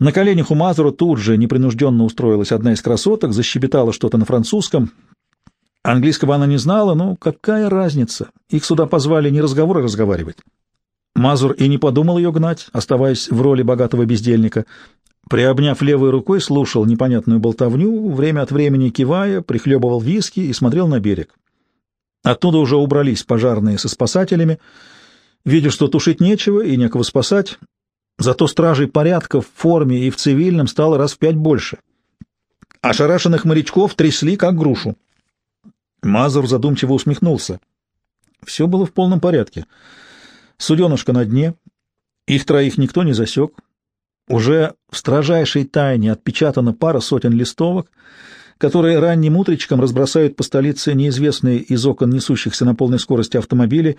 На коленях у Мазура тут же непринужденно устроилась одна из красоток, защебетала что-то на французском. Английского она не знала, но какая разница? Их сюда позвали не разговоры разговаривать. Мазур и не подумал ее гнать, оставаясь в роли богатого бездельника. Приобняв левой рукой, слушал непонятную болтовню, время от времени кивая, прихлебывал виски и смотрел на берег. Оттуда уже убрались пожарные со спасателями. Видя, что тушить нечего и некого спасать, зато стражей порядка в форме и в цивильном стало раз в пять больше. Ошарашенных морячков трясли, как грушу. Мазур задумчиво усмехнулся. Все было в полном порядке. Суденышко на дне, их троих никто не засек. Уже в строжайшей тайне отпечатана пара сотен листовок, которые ранним утречком разбросают по столице неизвестные из окон несущихся на полной скорости автомобили.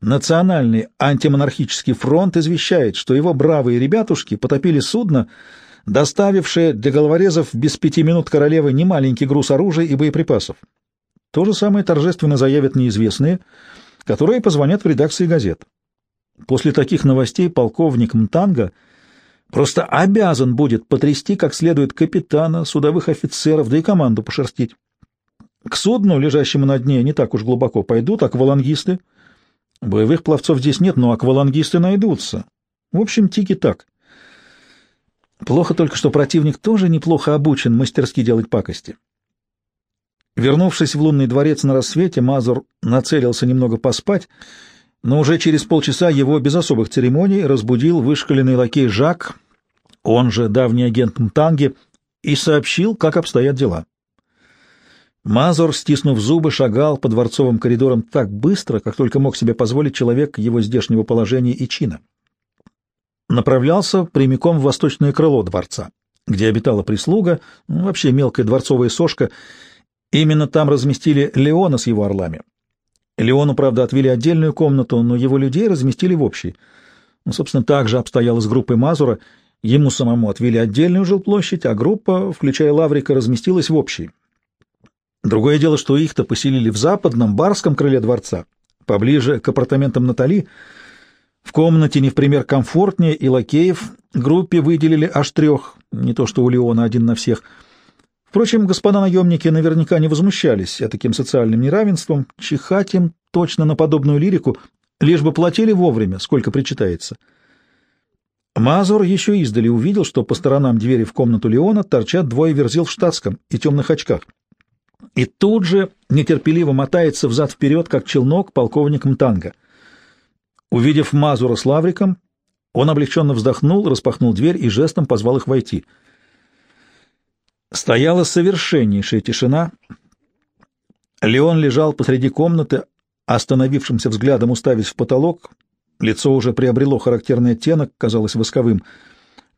Национальный антимонархический фронт извещает, что его бравые ребятушки потопили судно, доставившее для головорезов без пяти минут королевы немаленький груз оружия и боеприпасов. То же самое торжественно заявят неизвестные, которые позвонят в редакции газет. После таких новостей полковник Мтанга просто обязан будет потрясти как следует капитана, судовых офицеров, да и команду пошерстить. К судну, лежащему на дне, не так уж глубоко пойдут аквалангисты. Боевых пловцов здесь нет, но аквалангисты найдутся. В общем, тики так. Плохо только, что противник тоже неплохо обучен мастерски делать пакости. Вернувшись в лунный дворец на рассвете, Мазур нацелился немного поспать, но уже через полчаса его без особых церемоний разбудил вышкаленный лакей Жак, он же давний агент Мтанги, и сообщил, как обстоят дела. Мазур, стиснув зубы, шагал по дворцовым коридорам так быстро, как только мог себе позволить человек его здешнего положения и чина. Направлялся прямиком в восточное крыло дворца, где обитала прислуга, ну, вообще мелкая дворцовая сошка. Именно там разместили Леона с его орлами. Леону, правда, отвели отдельную комнату, но его людей разместили в общей. Ну, собственно, так же обстояло с группой Мазура. Ему самому отвели отдельную жилплощадь, а группа, включая Лаврика, разместилась в общей. Другое дело, что их-то поселили в западном, барском крыле дворца, поближе к апартаментам Натали. В комнате не в пример комфортнее, и лакеев группе выделили аж трех, не то что у Леона один на всех — Впрочем, господа наемники наверняка не возмущались таким социальным неравенством, чихать им точно на подобную лирику, лишь бы платили вовремя, сколько причитается. Мазур еще издали увидел, что по сторонам двери в комнату Леона торчат двое верзил в штатском и темных очках. И тут же нетерпеливо мотается взад-вперед, как челнок, полковник Мтанга. Увидев Мазура с Лавриком, он облегченно вздохнул, распахнул дверь и жестом позвал их войти — Стояла совершеннейшая тишина. Леон лежал посреди комнаты, остановившимся взглядом уставясь в потолок. Лицо уже приобрело характерный оттенок, казалось восковым.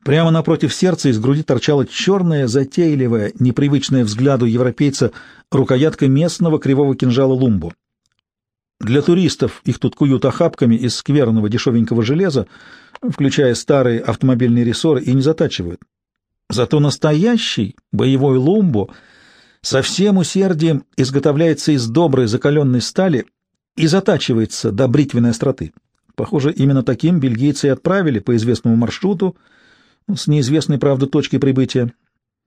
Прямо напротив сердца из груди торчала черная, затейливая, непривычная взгляду европейца рукоятка местного кривого кинжала лумбу. Для туристов их тут куют охапками из скверного дешевенького железа, включая старые автомобильные рессоры, и не затачивают. Зато настоящий боевой лумбо со всем усердием изготовляется из доброй закаленной стали и затачивается до бритвенной остроты. Похоже, именно таким бельгийцы и отправили по известному маршруту с неизвестной, правда, точкой прибытия.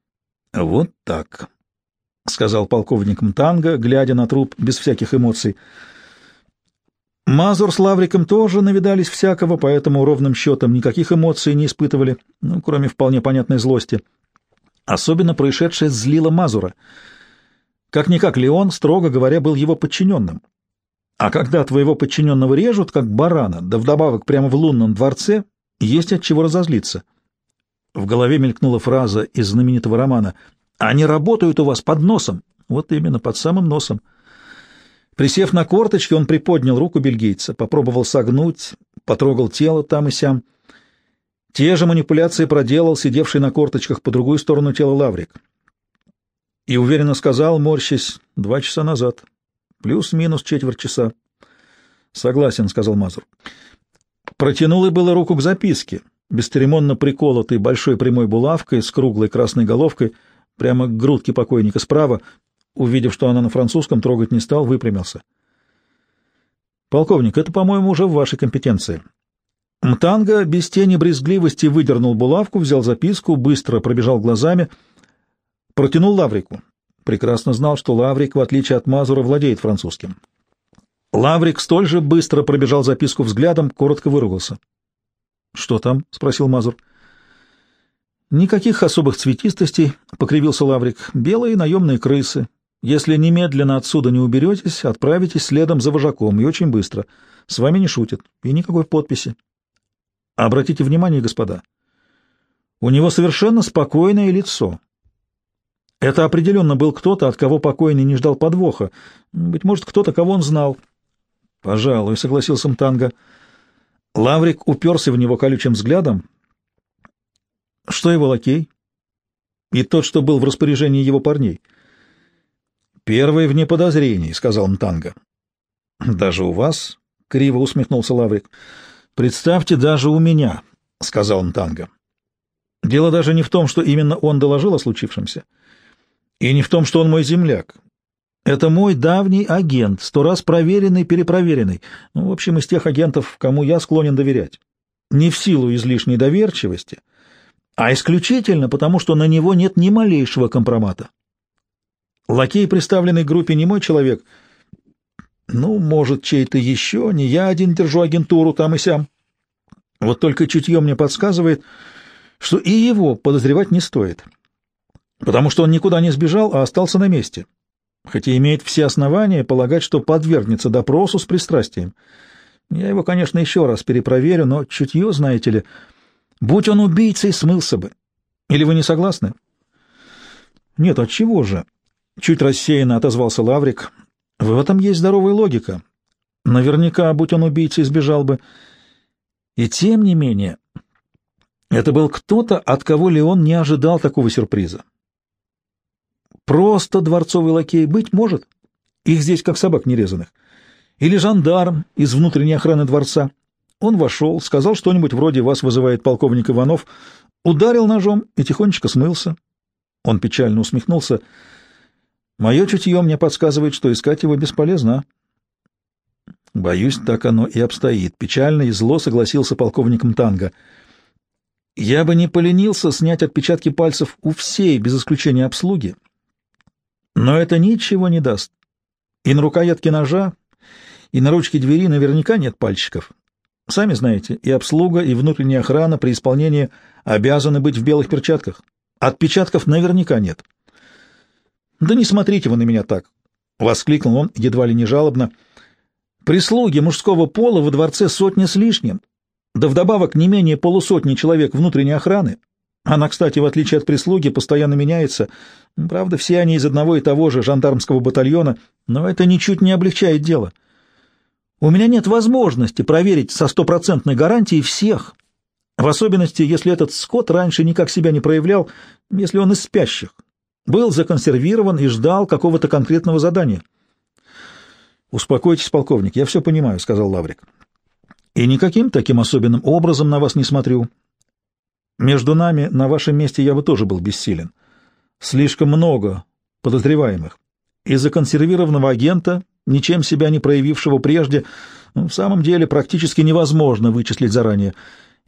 — Вот так, — сказал полковник Мтанга, глядя на труп без всяких эмоций. Мазур с Лавриком тоже навидались всякого, поэтому ровным счетом никаких эмоций не испытывали, ну, кроме вполне понятной злости. Особенно происшедшее злило Мазура. Как-никак Леон, строго говоря, был его подчиненным. А когда твоего подчиненного режут, как барана, да вдобавок прямо в лунном дворце, есть от чего разозлиться. В голове мелькнула фраза из знаменитого романа «Они работают у вас под носом». Вот именно, под самым носом. Присев на корточки, он приподнял руку бельгийца, попробовал согнуть, потрогал тело там и сям. Те же манипуляции проделал сидевший на корточках по другую сторону тела Лаврик. И уверенно сказал, морщась, два часа назад. Плюс-минус четверть часа. Согласен, — сказал Мазур. Протянул и было руку к записке, бесцеремонно приколотой большой прямой булавкой с круглой красной головкой, прямо к грудке покойника справа, Увидев, что она на французском, трогать не стал, выпрямился. «Полковник, это, по-моему, уже в вашей компетенции. Мтанга без тени брезгливости выдернул булавку, взял записку, быстро пробежал глазами, протянул Лаврику. Прекрасно знал, что Лаврик, в отличие от Мазура, владеет французским. Лаврик столь же быстро пробежал записку взглядом, коротко выругался. — Что там? — спросил Мазур. — Никаких особых цветистостей, — покривился Лаврик. — Белые наемные крысы. Если немедленно отсюда не уберетесь, отправитесь следом за вожаком, и очень быстро. С вами не шутят, и никакой подписи. Обратите внимание, господа, у него совершенно спокойное лицо. Это определенно был кто-то, от кого покойный не ждал подвоха. Быть может, кто-то, кого он знал. — Пожалуй, — согласился Мтанга. Лаврик уперся в него колючим взглядом. — Что его лакей? — И тот, что был в распоряжении его парней. — Первый вне подозрений, — сказал Мтанга. — Даже у вас? — криво усмехнулся Лаврик. — «Представьте, даже у меня», — сказал он Танго. «Дело даже не в том, что именно он доложил о случившемся, и не в том, что он мой земляк. Это мой давний агент, сто раз проверенный, перепроверенный, ну, в общем, из тех агентов, кому я склонен доверять. Не в силу излишней доверчивости, а исключительно потому, что на него нет ни малейшего компромата. Лакей, представленный группе, не мой человек — ну, может, чей-то еще, не я один держу агентуру там и сям. Вот только чутье мне подсказывает, что и его подозревать не стоит, потому что он никуда не сбежал, а остался на месте, хотя имеет все основания полагать, что подвергнется допросу с пристрастием. Я его, конечно, еще раз перепроверю, но чутье, знаете ли, будь он убийцей, смылся бы. Или вы не согласны? Нет, от чего же? Чуть рассеянно отозвался Лаврик. В этом есть здоровая логика. Наверняка, будь он убийцей, сбежал бы. И тем не менее, это был кто-то, от кого Леон не ожидал такого сюрприза. Просто дворцовый лакей быть может. Их здесь как собак нерезанных. Или жандарм из внутренней охраны дворца. Он вошел, сказал что-нибудь вроде «Вас вызывает полковник Иванов», ударил ножом и тихонечко смылся. Он печально усмехнулся — Мое чутье мне подсказывает, что искать его бесполезно. Боюсь, так оно и обстоит. Печально и зло согласился полковник Мтанга. Я бы не поленился снять отпечатки пальцев у всей, без исключения обслуги. Но это ничего не даст. И на рукоятке ножа, и на ручке двери наверняка нет пальчиков. Сами знаете, и обслуга, и внутренняя охрана при исполнении обязаны быть в белых перчатках. Отпечатков наверняка нет. «Да не смотрите вы на меня так!» — воскликнул он едва ли не жалобно. «Прислуги мужского пола во дворце сотня с лишним, да вдобавок не менее полусотни человек внутренней охраны. Она, кстати, в отличие от прислуги, постоянно меняется. Правда, все они из одного и того же жандармского батальона, но это ничуть не облегчает дело. У меня нет возможности проверить со стопроцентной гарантией всех, в особенности, если этот скот раньше никак себя не проявлял, если он из спящих, был законсервирован и ждал какого-то конкретного задания. «Успокойтесь, полковник, я все понимаю», — сказал Лаврик. «И никаким таким особенным образом на вас не смотрю. Между нами, на вашем месте, я бы тоже был бессилен. Слишком много подозреваемых. И законсервированного агента, ничем себя не проявившего прежде, ну, в самом деле практически невозможно вычислить заранее.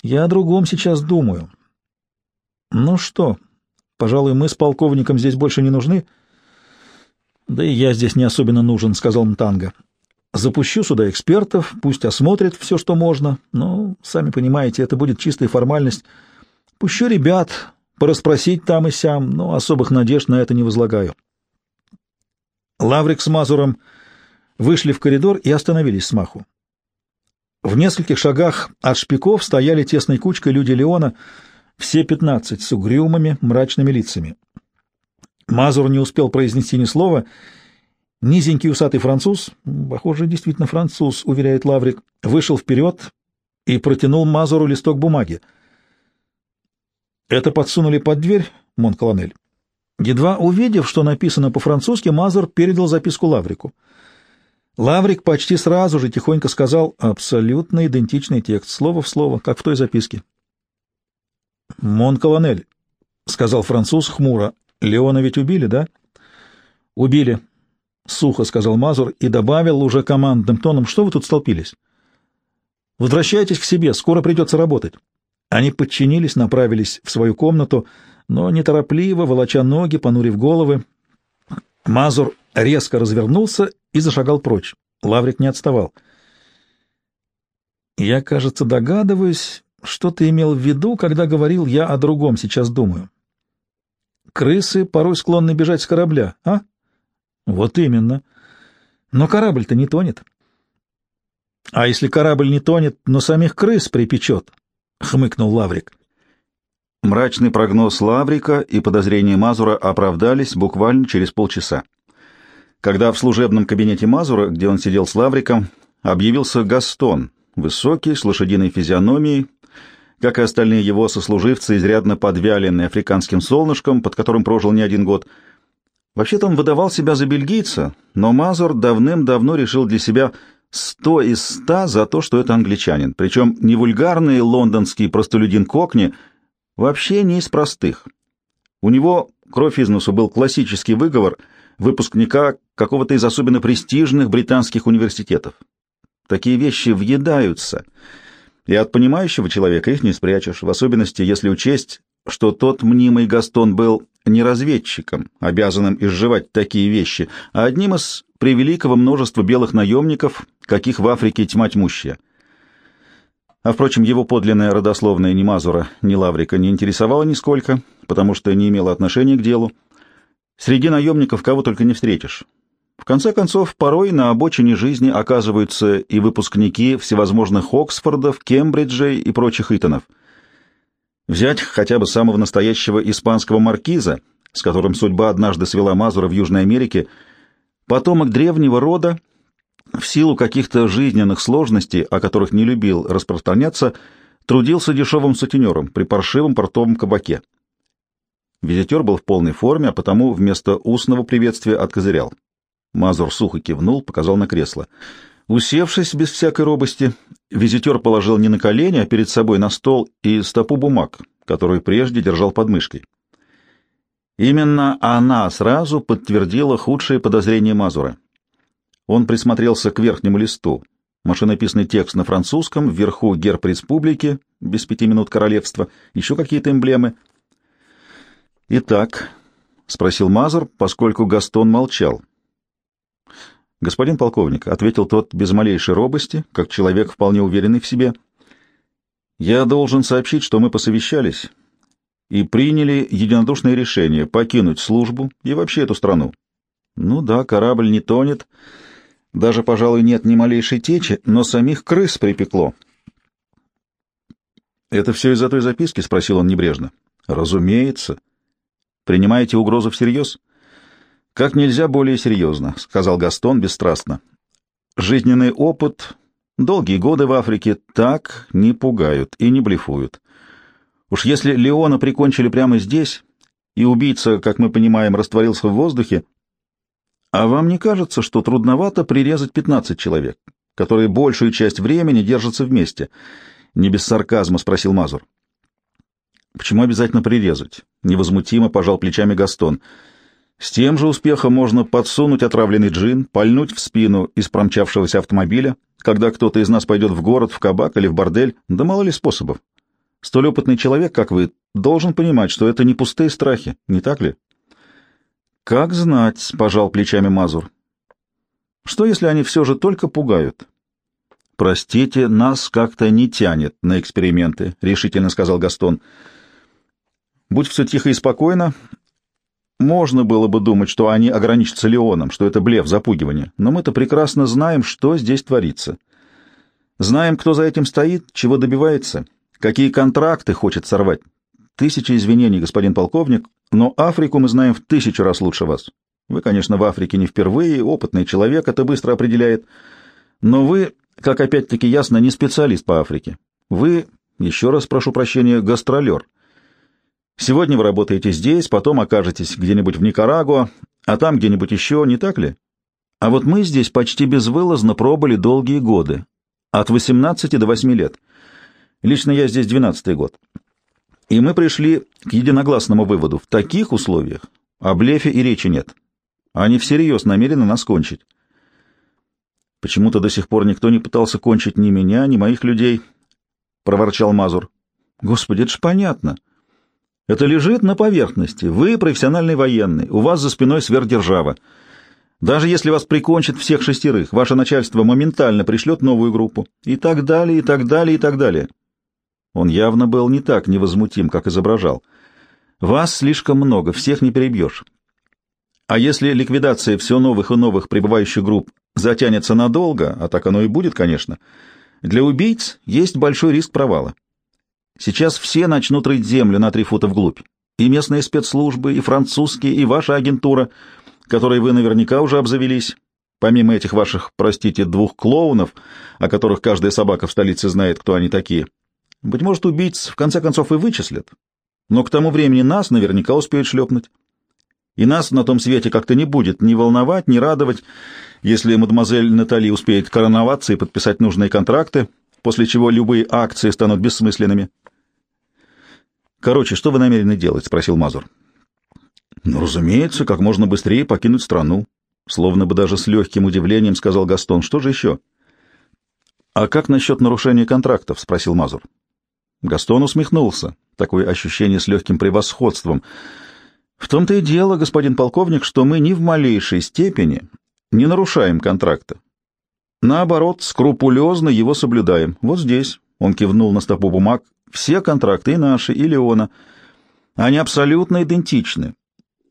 Я о другом сейчас думаю». «Ну что?» Пожалуй, мы с полковником здесь больше не нужны. Да и я здесь не особенно нужен, — сказал Мтанга. Запущу сюда экспертов, пусть осмотрят все, что можно. Но, сами понимаете, это будет чистая формальность. Пущу ребят порасспросить там и сям, но особых надежд на это не возлагаю. Лаврик с Мазуром вышли в коридор и остановились с маху. В нескольких шагах от шпиков стояли тесной кучкой люди Леона — все пятнадцать с угрюмыми, мрачными лицами. Мазур не успел произнести ни слова. Низенький усатый француз, похоже, действительно француз, уверяет Лаврик, вышел вперед и протянул Мазуру листок бумаги. Это подсунули под дверь, Монколонель. Едва увидев, что написано по-французски, Мазур передал записку Лаврику. Лаврик почти сразу же тихонько сказал абсолютно идентичный текст, слово в слово, как в той записке. — Мон-колонель, — сказал француз хмуро. — Леона ведь убили, да? — Убили, — сухо сказал Мазур и добавил уже командным тоном. — Что вы тут столпились? — Возвращайтесь к себе, скоро придется работать. Они подчинились, направились в свою комнату, но неторопливо, волоча ноги, понурив головы. Мазур резко развернулся и зашагал прочь. Лаврик не отставал. «Я, кажется, догадываюсь, что ты имел в виду, когда говорил «я о другом сейчас думаю». Крысы порой склонны бежать с корабля, а? Вот именно. Но корабль-то не тонет. А если корабль не тонет, но самих крыс припечет? Хмыкнул Лаврик. Мрачный прогноз Лаврика и подозрения Мазура оправдались буквально через полчаса. Когда в служебном кабинете Мазура, где он сидел с Лавриком, объявился Гастон, высокий, с лошадиной физиономией, как и остальные его сослуживцы, изрядно подвяленные африканским солнышком, под которым прожил не один год. Вообще-то он выдавал себя за бельгийца, но Мазур давным-давно решил для себя сто из ста за то, что это англичанин, причем не вульгарный лондонский простолюдин Кокни, вообще не из простых. У него кровь из носу был классический выговор выпускника какого-то из особенно престижных британских университетов. Такие вещи въедаются — и от понимающего человека их не спрячешь, в особенности, если учесть, что тот мнимый Гастон был не разведчиком, обязанным изживать такие вещи, а одним из превеликого множества белых наемников, каких в Африке тьма тьмущая. А, впрочем, его подлинная родословная ни Мазура, ни Лаврика не интересовала нисколько, потому что не имела отношения к делу. Среди наемников кого только не встретишь. В конце концов, порой на обочине жизни оказываются и выпускники всевозможных Оксфордов, Кембриджей и прочих Итонов. Взять хотя бы самого настоящего испанского маркиза, с которым судьба однажды свела Мазура в Южной Америке, потомок древнего рода, в силу каких-то жизненных сложностей, о которых не любил распространяться, трудился дешевым сутенером при паршивом портовом кабаке. Визитер был в полной форме, а потому вместо устного приветствия откозырял. Мазур сухо кивнул, показал на кресло. Усевшись без всякой робости, визитер положил не на колени, а перед собой на стол и стопу бумаг, которую прежде держал под мышкой. Именно она сразу подтвердила худшие подозрения Мазура. Он присмотрелся к верхнему листу. Машинописный текст на французском, вверху герб республики, без пяти минут королевства, еще какие-то эмблемы. «Итак», — спросил Мазур, поскольку Гастон молчал, — «Господин полковник», — ответил тот без малейшей робости, как человек вполне уверенный в себе, — «я должен сообщить, что мы посовещались и приняли единодушное решение покинуть службу и вообще эту страну. Ну да, корабль не тонет, даже, пожалуй, нет ни малейшей течи, но самих крыс припекло». «Это все из-за той записки?» — спросил он небрежно. «Разумеется. Принимаете угрозу всерьез?» «Как нельзя более серьезно», — сказал Гастон бесстрастно. «Жизненный опыт, долгие годы в Африке так не пугают и не блефуют. Уж если Леона прикончили прямо здесь, и убийца, как мы понимаем, растворился в воздухе, а вам не кажется, что трудновато прирезать 15 человек, которые большую часть времени держатся вместе?» Не без сарказма спросил Мазур. «Почему обязательно прирезать?» — невозмутимо пожал плечами Гастон — с тем же успехом можно подсунуть отравленный джин, пальнуть в спину из промчавшегося автомобиля, когда кто-то из нас пойдет в город, в кабак или в бордель, да мало ли способов. Столь опытный человек, как вы, должен понимать, что это не пустые страхи, не так ли? — Как знать, — пожал плечами Мазур. — Что, если они все же только пугают? — Простите, нас как-то не тянет на эксперименты, — решительно сказал Гастон. — Будь все тихо и спокойно, можно было бы думать, что они ограничатся Леоном, что это блеф, запугивание, но мы-то прекрасно знаем, что здесь творится. Знаем, кто за этим стоит, чего добивается, какие контракты хочет сорвать. Тысячи извинений, господин полковник, но Африку мы знаем в тысячу раз лучше вас. Вы, конечно, в Африке не впервые, опытный человек это быстро определяет, но вы, как опять-таки ясно, не специалист по Африке. Вы, еще раз прошу прощения, гастролер. Сегодня вы работаете здесь, потом окажетесь где-нибудь в Никарагуа, а там где-нибудь еще, не так ли? А вот мы здесь почти безвылазно пробыли долгие годы, от 18 до 8 лет. Лично я здесь 12 год. И мы пришли к единогласному выводу. В таких условиях о блефе и речи нет. Они всерьез намерены нас кончить. Почему-то до сих пор никто не пытался кончить ни меня, ни моих людей, — проворчал Мазур. Господи, это ж понятно. Это лежит на поверхности. Вы профессиональный военный, у вас за спиной сверхдержава. Даже если вас прикончат всех шестерых, ваше начальство моментально пришлет новую группу. И так далее, и так далее, и так далее. Он явно был не так невозмутим, как изображал. Вас слишком много, всех не перебьешь. А если ликвидация все новых и новых прибывающих групп затянется надолго, а так оно и будет, конечно, для убийц есть большой риск провала. Сейчас все начнут рыть землю на три фута вглубь. И местные спецслужбы, и французские, и ваша агентура, которой вы наверняка уже обзавелись. Помимо этих ваших, простите, двух клоунов, о которых каждая собака в столице знает, кто они такие. Быть может, убийц в конце концов и вычислят. Но к тому времени нас наверняка успеют шлепнуть. И нас на том свете как-то не будет ни волновать, ни радовать, если мадемуазель Натали успеет короноваться и подписать нужные контракты, после чего любые акции станут бессмысленными. «Короче, что вы намерены делать?» — спросил Мазур. «Ну, разумеется, как можно быстрее покинуть страну», — словно бы даже с легким удивлением сказал Гастон. «Что же еще?» «А как насчет нарушения контрактов?» — спросил Мазур. Гастон усмехнулся. Такое ощущение с легким превосходством — в том-то и дело, господин полковник, что мы ни в малейшей степени не нарушаем контракта. Наоборот, скрупулезно его соблюдаем. Вот здесь, он кивнул на стопу бумаг, все контракты, и наши, и Леона, они абсолютно идентичны.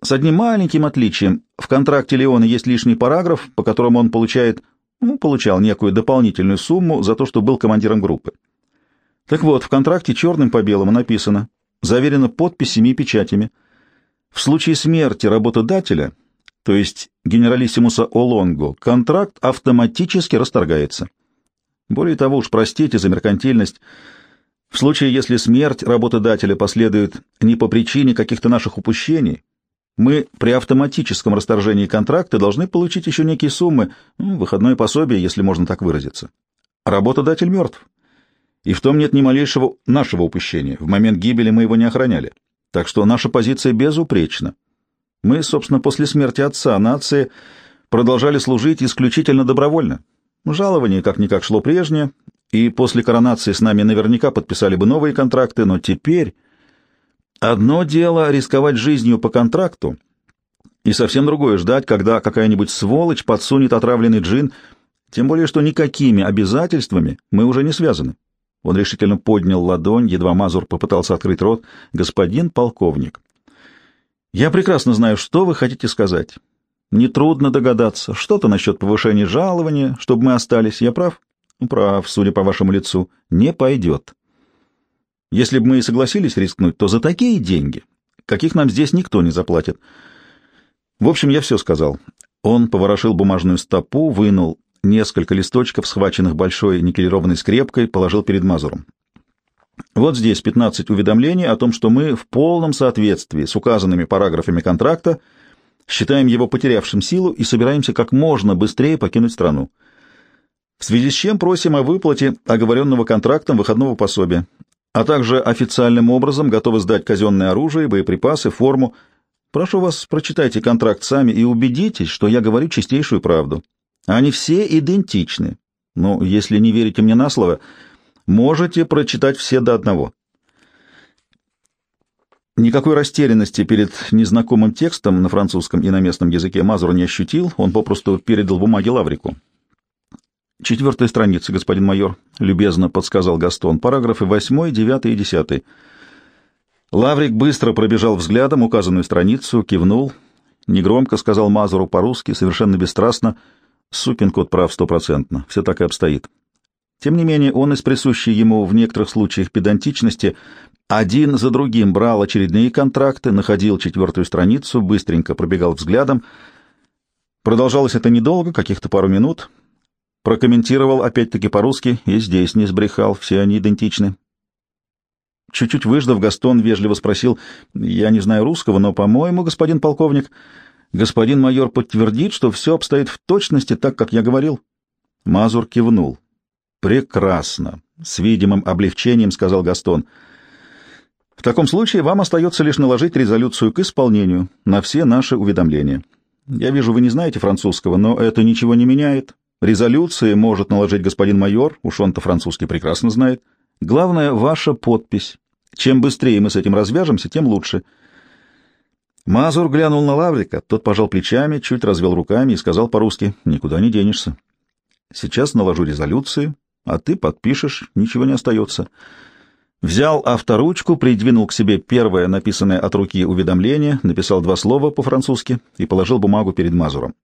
С одним маленьким отличием. В контракте Леона есть лишний параграф, по которому он получает, ну, получал некую дополнительную сумму за то, что был командиром группы. Так вот, в контракте черным по белому написано, заверено подписями и печатями – в случае смерти работодателя, то есть генералиссимуса Олонго, контракт автоматически расторгается. Более того, уж простите за меркантильность, в случае, если смерть работодателя последует не по причине каких-то наших упущений, мы при автоматическом расторжении контракта должны получить еще некие суммы, ну, выходное пособие, если можно так выразиться. Работодатель мертв. И в том нет ни малейшего нашего упущения. В момент гибели мы его не охраняли. Так что наша позиция безупречна. Мы, собственно, после смерти отца нации продолжали служить исключительно добровольно. Жалование как-никак шло прежнее, и после коронации с нами наверняка подписали бы новые контракты, но теперь одно дело рисковать жизнью по контракту, и совсем другое ждать, когда какая-нибудь сволочь подсунет отравленный джин, тем более что никакими обязательствами мы уже не связаны. Он решительно поднял ладонь, едва Мазур попытался открыть рот. «Господин полковник, я прекрасно знаю, что вы хотите сказать. Нетрудно догадаться. Что-то насчет повышения жалования, чтобы мы остались. Я прав?» «Прав, судя по вашему лицу. Не пойдет. Если бы мы и согласились рискнуть, то за такие деньги, каких нам здесь никто не заплатит. В общем, я все сказал». Он поворошил бумажную стопу, вынул несколько листочков, схваченных большой никелированной скрепкой, положил перед Мазуром. Вот здесь 15 уведомлений о том, что мы в полном соответствии с указанными параграфами контракта считаем его потерявшим силу и собираемся как можно быстрее покинуть страну. В связи с чем просим о выплате оговоренного контрактом выходного пособия, а также официальным образом готовы сдать казенное оружие, боеприпасы, форму. Прошу вас, прочитайте контракт сами и убедитесь, что я говорю чистейшую правду. Они все идентичны. Но если не верите мне на слово, можете прочитать все до одного. Никакой растерянности перед незнакомым текстом на французском и на местном языке Мазур не ощутил, он попросту передал бумаги Лаврику. «Четвертая страница, господин майор», — любезно подсказал Гастон, параграфы восьмой, девятый и десятый. Лаврик быстро пробежал взглядом указанную страницу, кивнул, негромко сказал Мазуру по-русски, совершенно бесстрастно — Сукин кот прав стопроцентно, все так и обстоит. Тем не менее, он из присущей ему в некоторых случаях педантичности один за другим брал очередные контракты, находил четвертую страницу, быстренько пробегал взглядом. Продолжалось это недолго, каких-то пару минут. Прокомментировал опять-таки по-русски, и здесь не сбрехал, все они идентичны. Чуть-чуть выждав, Гастон вежливо спросил, «Я не знаю русского, но, по-моему, господин полковник, Господин майор подтвердит, что все обстоит в точности так, как я говорил. Мазур кивнул. Прекрасно, с видимым облегчением сказал Гастон. В таком случае вам остается лишь наложить резолюцию к исполнению на все наши уведомления. Я вижу, вы не знаете французского, но это ничего не меняет. Резолюции может наложить господин майор, уж он-то французский прекрасно знает. Главное — ваша подпись. Чем быстрее мы с этим развяжемся, тем лучше. Мазур глянул на Лаврика, тот пожал плечами, чуть развел руками и сказал по-русски, «Никуда не денешься. Сейчас наложу резолюции, а ты подпишешь, ничего не остается». Взял авторучку, придвинул к себе первое написанное от руки уведомление, написал два слова по-французски и положил бумагу перед Мазуром.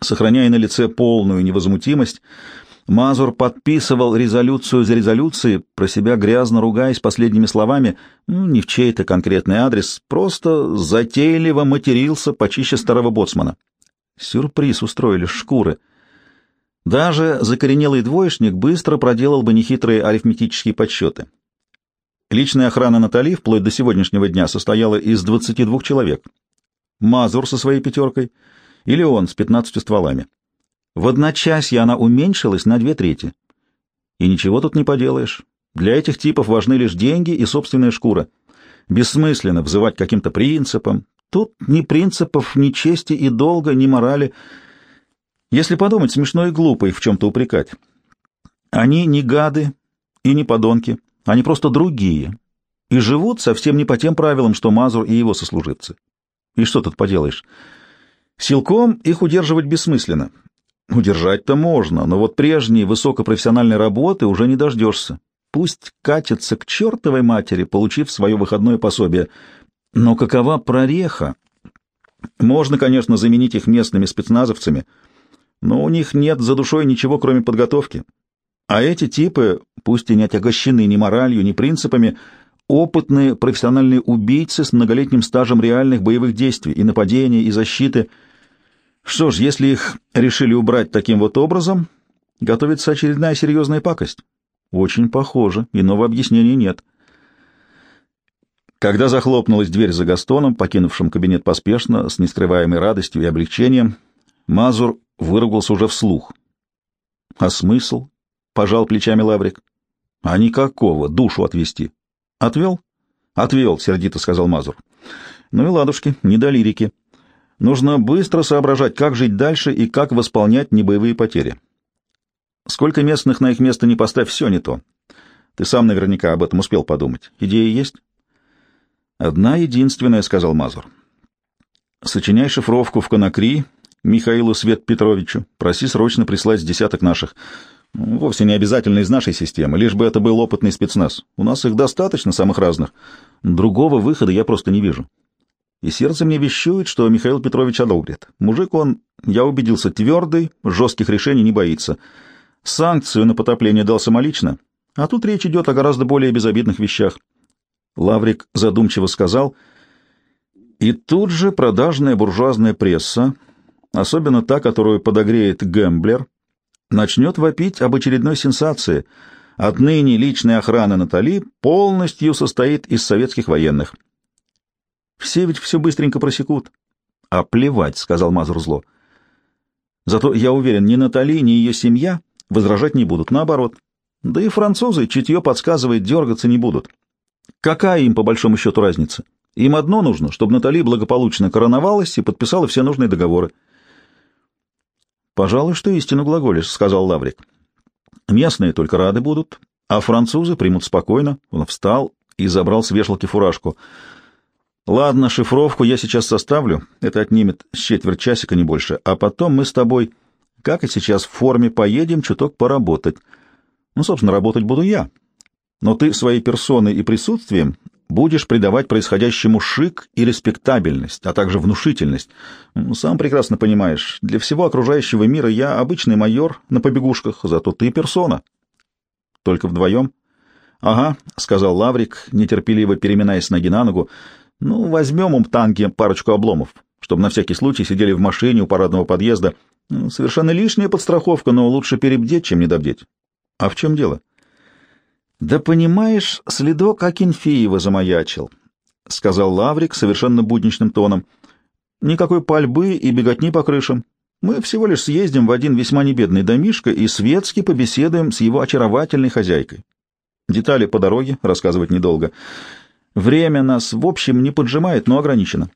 Сохраняя на лице полную невозмутимость, Мазур подписывал резолюцию за резолюцией, про себя грязно ругаясь последними словами, ну, не в чей-то конкретный адрес, просто затейливо матерился почище старого боцмана. Сюрприз устроили шкуры. Даже закоренелый двоечник быстро проделал бы нехитрые арифметические подсчеты. Личная охрана Натали вплоть до сегодняшнего дня состояла из 22 человек. Мазур со своей пятеркой или он с 15 стволами. В одночасье она уменьшилась на две трети. И ничего тут не поделаешь. Для этих типов важны лишь деньги и собственная шкура. Бессмысленно взывать каким-то принципам. Тут ни принципов, ни чести и долга, ни морали. Если подумать, смешно и глупо их в чем-то упрекать. Они не гады и не подонки, они просто другие. И живут совсем не по тем правилам, что Мазур и его сослуживцы. И что тут поделаешь? Силком их удерживать бессмысленно. Удержать-то можно, но вот прежней высокопрофессиональной работы уже не дождешься. Пусть катится к чертовой матери, получив свое выходное пособие. Но какова прореха? Можно, конечно, заменить их местными спецназовцами, но у них нет за душой ничего, кроме подготовки. А эти типы, пусть и не отягощены ни моралью, ни принципами, опытные профессиональные убийцы с многолетним стажем реальных боевых действий и нападения, и защиты — что ж, если их решили убрать таким вот образом, готовится очередная серьезная пакость. Очень похоже, иного объяснения нет. Когда захлопнулась дверь за Гастоном, покинувшим кабинет поспешно, с нескрываемой радостью и облегчением, Мазур выругался уже вслух. — А смысл? — пожал плечами Лаврик. — А никакого, душу отвести. — Отвел? — Отвел, — сердито сказал Мазур. — Ну и ладушки, не до лирики. Нужно быстро соображать, как жить дальше и как восполнять небоевые потери. Сколько местных на их место не поставь, все не то. Ты сам наверняка об этом успел подумать. Идея есть? Одна единственная, — сказал Мазур. Сочиняй шифровку в Конакри Михаилу Свет Петровичу. Проси срочно прислать десяток наших. Вовсе не обязательно из нашей системы, лишь бы это был опытный спецназ. У нас их достаточно, самых разных. Другого выхода я просто не вижу и сердце мне вещует, что Михаил Петрович одобрит. Мужик он, я убедился, твердый, жестких решений не боится. Санкцию на потопление дал самолично, а тут речь идет о гораздо более безобидных вещах. Лаврик задумчиво сказал, и тут же продажная буржуазная пресса, особенно та, которую подогреет Гэмблер, начнет вопить об очередной сенсации. Отныне личная охрана Натали полностью состоит из советских военных. Все ведь все быстренько просекут. — А плевать, — сказал Мазур зло. — Зато, я уверен, ни Натали, ни ее семья возражать не будут, наоборот. Да и французы чутье подсказывает, дергаться не будут. Какая им, по большому счету, разница? Им одно нужно, чтобы Натали благополучно короновалась и подписала все нужные договоры. — Пожалуй, что истину глаголишь, — сказал Лаврик. — Местные только рады будут, а французы примут спокойно. Он встал и забрал с вешалки фуражку — Ладно, шифровку я сейчас составлю, это отнимет с четверть часика, не больше, а потом мы с тобой, как и сейчас, в форме поедем чуток поработать. Ну, собственно, работать буду я. Но ты своей персоной и присутствием будешь придавать происходящему шик и респектабельность, а также внушительность. Ну, сам прекрасно понимаешь, для всего окружающего мира я обычный майор на побегушках, зато ты персона. Только вдвоем? — Ага, — сказал Лаврик, нетерпеливо переминаясь ноги на ногу, — ну, возьмем им танки парочку обломов, чтобы на всякий случай сидели в машине у парадного подъезда. Ну, совершенно лишняя подстраховка, но лучше перебдеть, чем недобдеть. А в чем дело? Да понимаешь, следок Акинфеева замаячил, — сказал Лаврик совершенно будничным тоном. Никакой пальбы и беготни по крышам. Мы всего лишь съездим в один весьма небедный домишко и светски побеседуем с его очаровательной хозяйкой. Детали по дороге рассказывать недолго. Время нас, в общем, не поджимает, но ограничено.